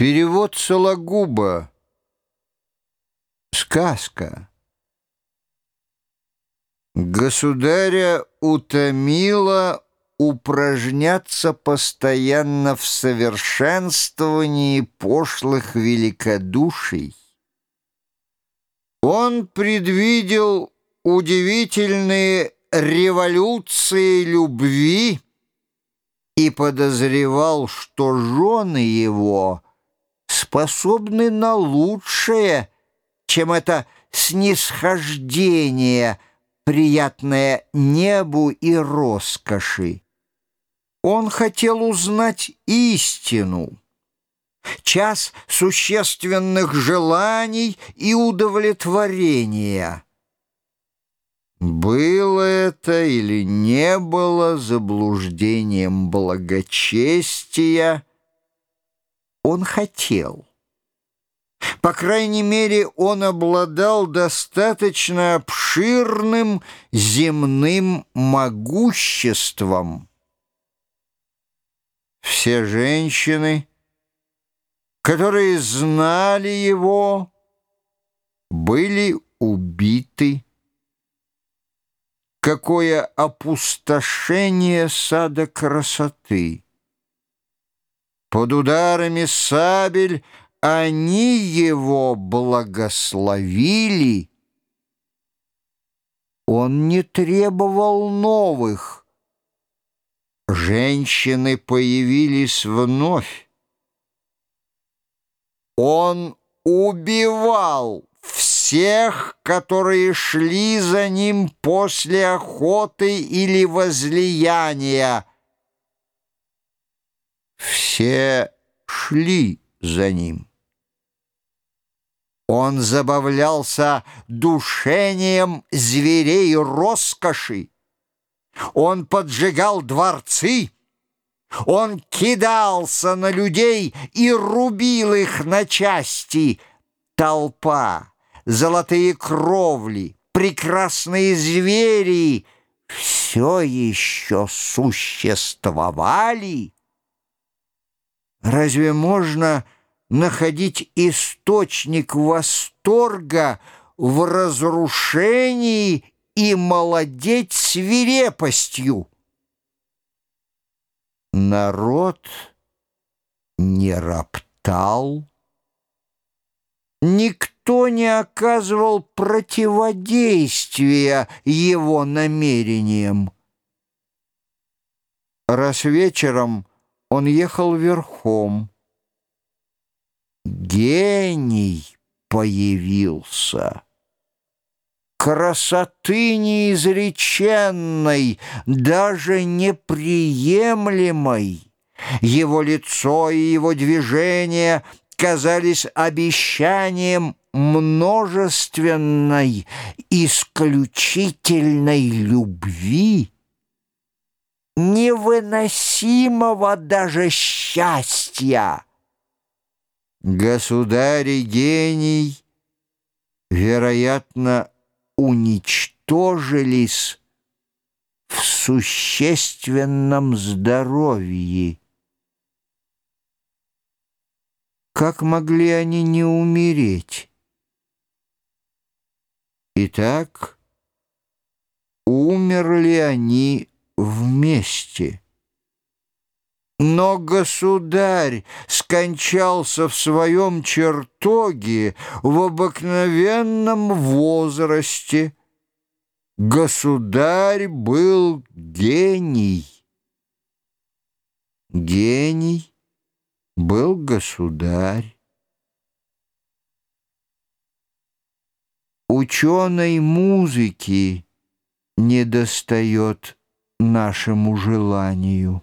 Перевод Сологуба. Сказка. Государя утомило упражняться постоянно в совершенствовании пошлых великодуший. Он предвидел удивительные революции любви и подозревал, что жены его — способны на лучшее, чем это снисхождение, приятное небу и роскоши. Он хотел узнать истину, час существенных желаний и удовлетворения. Было это или не было заблуждением благочестия, он хотел. По крайней мере, он обладал достаточно обширным земным могуществом. Все женщины, которые знали его, были убиты. Какое опустошение сада красоты! Под ударами сабель они его благословили. Он не требовал новых. Женщины появились вновь. Он убивал всех, которые шли за ним после охоты или возлияния, все шли за ним. Он забавлялся душением зверей роскоши. Он поджигал дворцы. Он кидался на людей и рубил их на части. Толпа, золотые кровли, прекрасные звери — все еще существовали. Разве можно находить источник восторга в разрушении и молодеть свирепостью? Народ не роптал, никто не оказывал противодействия его намерениям. Раз вечером он ехал верхом. Гений появился. Красоты неизреченной, даже неприемлемой. Его лицо и его движения казались обещанием множественной, исключительной любви невыносимого даже счастья. Государь гений, вероятно, уничтожились в существенном здоровье. Как могли они не умереть? Итак, умерли они вместе. Но государь скончался в своем чертоге в обыкновенном возрасте. Государь был гений. Гений был государь. Ученой музыки недостает нашему желанию.